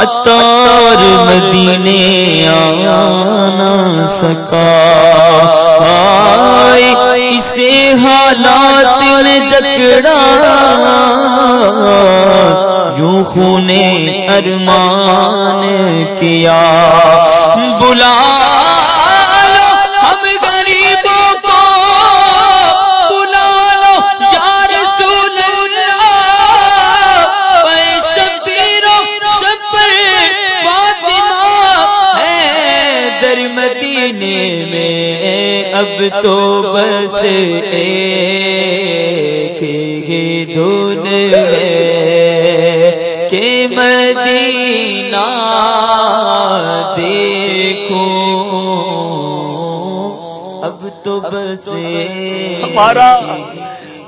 اتار مدینے آنا سکا۔ اسے حالات میں جکڑا۔ یوں خونے ارمان کیا۔ بلا میں اب تو بس ایک ہی دودھ ہے کہ مدینہ دیکھو اب تو بس ہمارا